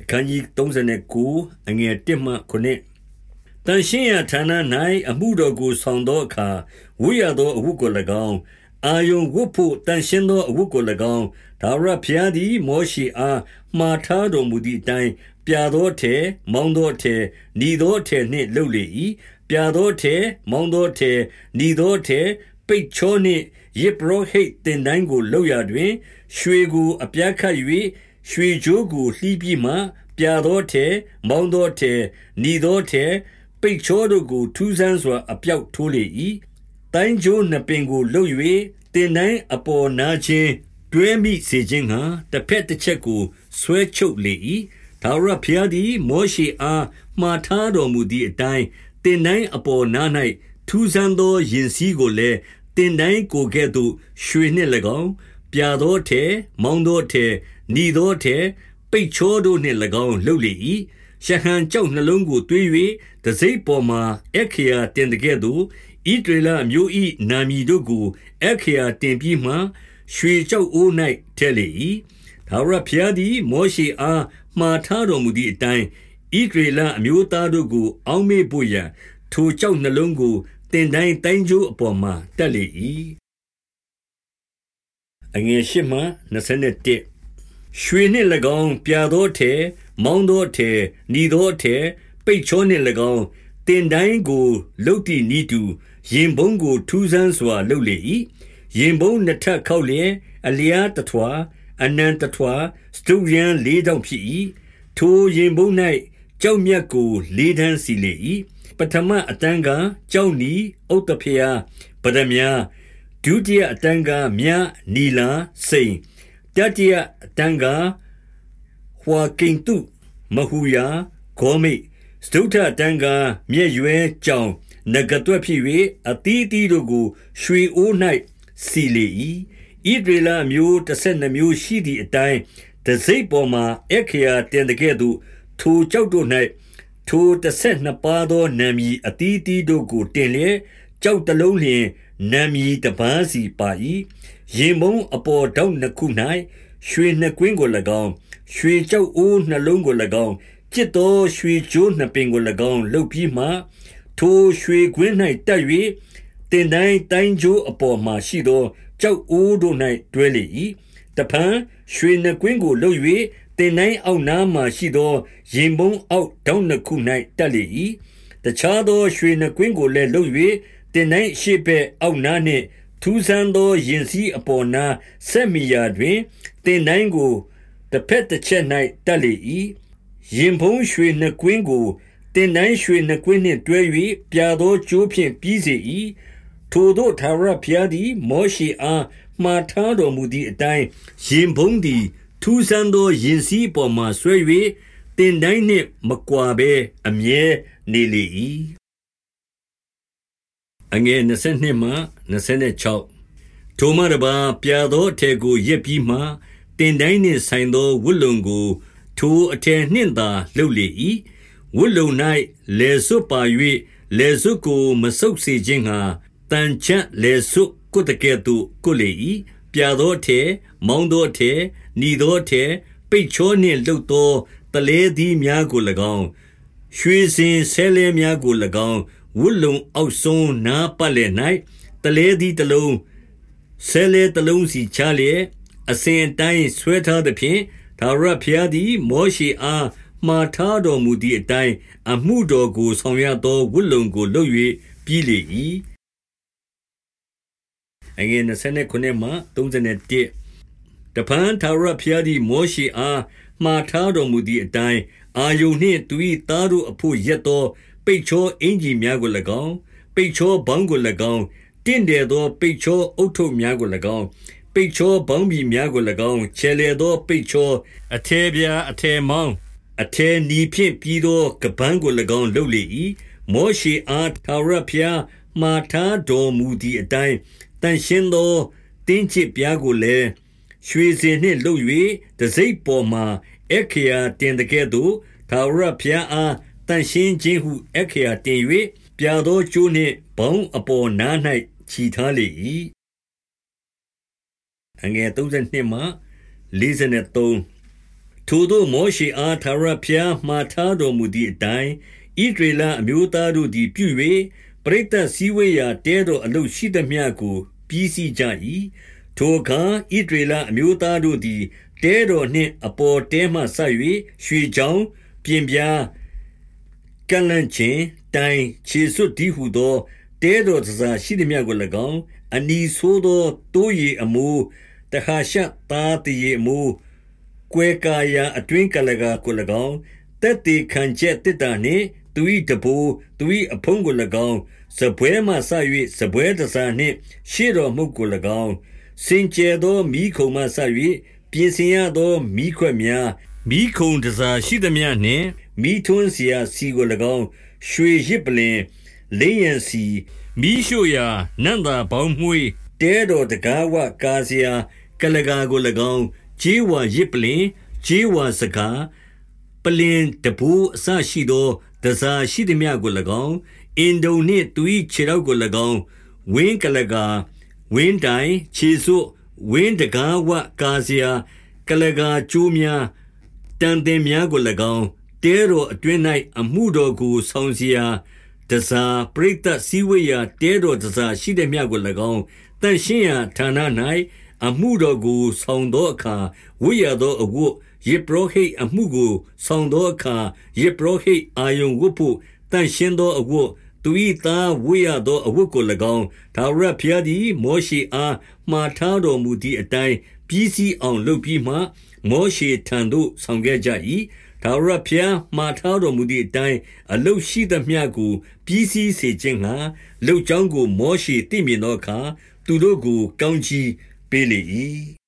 အခန်းကြီး39အငယ်1မှ9တန်ရှင်းရာဌာန၌အမှုတော်ကိုဆောင်သောအခါဝိရသောအဝတ်ကို၎င်းအာယုံဝတ်ဖို့တန်ရှင်းသောအဝတ်ကို၎င်းဒါဝရဖျားသည်မောရှိအားမှားထားတော်မူသည့်အတိုင်းပြာသောထဲမောင်းသောထဲဤသောထဲနှင့်လှုပ်လေ၏ပြာသောထဲမောင်းသောထဲဤသောထဲပိတ်ချောနှင့်ယေဘရဟိတ်တင်တိုင်းကိုလှုပ်ရတွင် ရွှေကိုအပြားခတ်၍ ရွှေကြိုးကိုလှီးပြီးမှ ပြာသောထဲမောင်းသောထဲဤသောထဲပိတ်ချောတို့ကိုထူးဆန်းစွာ အပြောက်ထိုးလေ၏တိုင်းကျိုးနှစ်ပင်ကိုလှုပ်၍တင်တိုင်းအပေါ်နာခြင်းတွဲမိစေခြင်းငှာတစ်ဖက်တစ်ချက်ကိုဆွဲချုပ်လေ၏ဒါဝရဖျားသည်မောရှိအားမှားထားတော်မူသည့်အတိုင်းတင်တိုင်းအပေါ်နာ၌ထူးဆန်းသောယင်စည်းကိုလည်းတင်တိုင်းကိုကဲ့သို့ရွှေနှင့်၎င်းပြာသောထဲမောင်းသောထဲ ဤသောထဲပိတ်ချောတို့နှင့်၎င်းလှုပ်လေ၏ရှဟန်ကြောက်နှလုံးကိုတွေး၍တစိမ့်ပေါ်မှာအခရာတင်တဲ့ကဲ့သို့ဤဒေလမျိုးဤနာမီတို့ကိုအခရာတင်ပြီးမှရွှေကြောက်အိုး၌ထည့်လေ၏ဒါဝရဖျားသည်မောရှိအားမှားထားတော်မူသည့်အတိုင်းဣဒရေလအမျိုးသားတို့ကို အောက်မေ့ဖို့ရန်ထိုကြောက်နှလုံးကိုတင်တိုင်းတိုင်းကျိုးအပေါ်မှာတက်လေ၏အငယ်ရှိမှ21 ရွှေနှင့်၎င်း ပြာသောထဲမောင်းသောထဲဤသောထဲပိတ်ချောနှင့်၎င်းတင်တိုင်းကိုလှုပ်တည်နီးတူ ရင်ဘုံကို ထူးဆန်းစွာလှုပ်လေ၏ရင်ဘုံနှစ်ထပ်ခောက်လျက် အလျားတထွာ အနန္တထွာ စတုရန်လေးတောင်ဖြစ်၏ထိုရင်ဘုံ၌ကြောက်မြတ်ကို လေးတန်းစီလေ၏ပထမအတန်းကကြောက်နီဥတ္တဖျားပဒမြာဒုတိယအတန်းကမြ နီလာ စိန် တတိယအတန်းကဟွာကိန်တုမဟူယာဂောမိစတုထအတန်းကမြဲ့ရွဲကြောင်နဂတွက်ဖြစ်၍အတီးတီတို့ကို ရွှေအိုး၌စီလေ၏ဣဒရေလမျိုး12မျိုးရှိသည့်အတိုင်းတစိ့ပေါ်မှာအခရာတင်တဲ့ကဲ့သို့ထိုကြောက်တို့၌ထို12ပါးသောနာမည်အတီးတီတို့ကိုတင်လျက် ကြောက်တလုံးလျင်နာမည်တပန်းစီပါ၏ရင်မုံအပေါ်တောက်နှစ်ခု၌ရွှေနှစ်ကွင်းကို၎င်းရွှေကြောက်အိုးနှလုံးကို၎င်းจิตသောရွှေကြိုးနှစ်ပင်ကို၎င်းလှုပ်ပြီးမှထိုရွှေကွင်း၌တက်၍တင်တိုင်းတိုင်းကျိုးအပေါ်မှရှိသောကြောက်အိုးတို့၌တွဲလေ၏တဖန်ရွှေနှကွင်းကိုလှုပ်၍တင်တိုင်းအောက်နားမှရှိသောရင်ပုံးအောက်တောင်းနှစ်ခု၌တက်လေ၏တခြားသောရွှေနှကွင်းကိုလည်းလှုပ်၍ တင်တိုင်းရှိပဲ့အောက်နားနှင့် ထူးဆန်းသောရင်စည်းအပေါ်နာဆက်မီယာတွင်တင်တိုင်းကိုတစ်ဖက်တစ်ချက်၌တက်လေ၏ရင်ဖုံးရွှေနှကွင်းကိုတင်တိုင်းရွှေနှကွင်းနှင့်တွဲ၍ပြာသောကြိုးဖြင့်ပြီးစေ၏ထိုတို့သာရဖျားသည် မောရှိအားမှားထားတော်မူသည့်အတိုင်းရင်ဖုံးသည်ထူးဆန်းသောရင်စည်းပေါ်မှဆွဲ၍တင်တိုင်းနှင့်မကွာဘဲအမြဲနေလေ၏ အငယ်22မှ26ထိုမှတပါပြာသောအထည်ကိုရက်ပြီးမှတင်တိုင်းနှင့်ဆိုင်သောဝတ်လုံကို ထိုအထည်နှင့်သာလှုပ်လေ၏ဝတ်လုံ၌လေစွပ်ပါ၍လေစွပ်ကိုမဆုပ်စေခြင်းငှာတန်ချတ်လေစွပ်ကုတကဲ့သို့ကုလေ၏ပြာသောအထည်မောင်းသောအထည်หนีသောအထည်ပိတ်ချောနှင့်လှုပ်သောတလဲသည်များကို၎င်းရွှေစင်ဆဲလဲများကို၎င်း ဝတ်လုံအောက်ဆုံးနားပတ်လည်၌တလဲသည်တလုံးဆဲလဲတလုံးစီချလျက်အစဉ်တိုင်းဆွဲထားသဖြင့်ဒါရဖျားသည်မောရှိအားမှားထားတော်မူသည့်အတိုင်းအမှုတော်ကိုဆောင်ရသောဝတ်လုံကိုလုပ်၍ပြီးလေ၏အငယ်29မှ31တပန်သာရဖျားသည်မောရှိအားမှားထားတော်မူသည့်အတိုင်းအာယုန်နှင့်သူ၏သားတို့အဖို့ရက်သော ပိတ်ချောအင်ကြီးများကို၎င်းပိတ်ချောဘောင်းကို၎င်းတင့်တယ်သော ပိတ်ချောအုတ်ထုပ်များကို၎င်းပိတ်ချောဘောင်းဘီများကို၎င်းခြေလေသောပိတ်ချောအထေပြာအထေမောင်းအထေနီဖြင့်ပြီးသောကပန်းကို၎င်းလှုပ်လေ၏မောရှိအားထာဝရဘုရားမှာထားတော်မူသည့်အတိုင်းတန်ရှင်းသောတင်းချစ်ပြားကိုလည်းရွှေစင်နှင့်လှုပ်၍တစိ့ပေါ်မှာအခရာတင်တဲ့ကဲ့သို့ထာဝရဘုရားအား တန်ရှင်းခြင်းဟုအခရာတင်၍ပြာသောကျိုးနှင့်ဘောင်းအပေါ်နား၌ခြီထားလေ၏အငယ်32မှ43ထိုသို့မောရှေအား ထာဝရဘုရားမှားထားတော်မူသည့်အတိုင်းဣဒရေလအမျိုးသားတို့သည် ပြု၍ပရိသတ်စည်းဝေးရာ တဲတော်အလုရှိသမျှကို ပြီးစီးကြ၏ထိုအခါဣဒရေလအမျိုးသားတို့သည် တဲတော်နှင့် အပေါ်တဲမှဆက်၍ရွှေချောင်းပြင်ပြား ကလန့်ချင်းတိုင်ခြေစွတ်ဒီဟုသောတဲတော်တစားရှိသည်မြတ်ကို၎င်းအနီဆိုးသောတိုးရီအမိုးတခါရှသားတရေအမိုးကွဲကာယာအတွင်းကလကာကို၎င်းတက်တေခံချက်တစ်တာနှင့်သူ၏တဘိုးသူ၏အဖုံးကို၎င်းစပွဲမှဆ၍စပွဲတစားနှင့် ရှေ့တော်မှုကို၎င်းစင်ကြယ်သောမိခုံမှဆ၍ပြင်ဆင်ရသောမိခွက်များမိခုံတစားရှိသည်မြနှင့် မိထွန်းစရာစီကို၎င်းရွှေရစ်ပလင်လင်းရန်စီမိရှုရာနန္တာပေါင်းမွှေးတဲတော်တကားဝကာစရာကလကာကို၎င်းခြေဝါရစ်ပလင်ခြေဝါစကားပလင်တပူအစရှိသောဒဇာရှိသည်များကို၎င်းအင်ဒုံနှင့်သူ၏ခြေတော်ကို၎င်းဝင်းကလကာဝင်းတိုင်ခြေစွဝင်းတကားဝကာစရာကလကာကျိုးများတန်တင်များကို၎င်း တဲတော်အတွင်း၌အမှုတော်ကိုဆောင်စရာတစားပရိသတ်စည်းဝေးရာတဲတော်တစားရှိသည်မြတ်ကို၎င်းတန်ရှင်းရာဌာန၌အမှုတော်ကိုဆောင်သောအခါဝိရသောအဝတ်ယေပရောဟိတ်အမှုကိုဆောင်သောအခါယေပရောဟိတ်အာယုံဝတ်ဖို့တန်ရှင်းသောအဝတ်သူ၏သားဝိရသောအဝတ်ကို၎င်းဒါဝရဖျားသည်မောရှေအားမှားထားတော်မူသည့်အတိုင်းပြီးစီးအောင်လုပ်ပြီးမှ မောရှေထံသို့ဆောင်ခဲ့ကြ၏ထာဝရဘုရားမှားထားတော်မူသည့်အတိုင်းအလုရှိသမျှကိုပြီးစီးစေခြင်းငှာလှုပ်ကြောင်းကို မောရှေသိမြင်သောအခါသူတို့ကို ကောင်းချီးပေးလေ၏